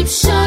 Egyptian.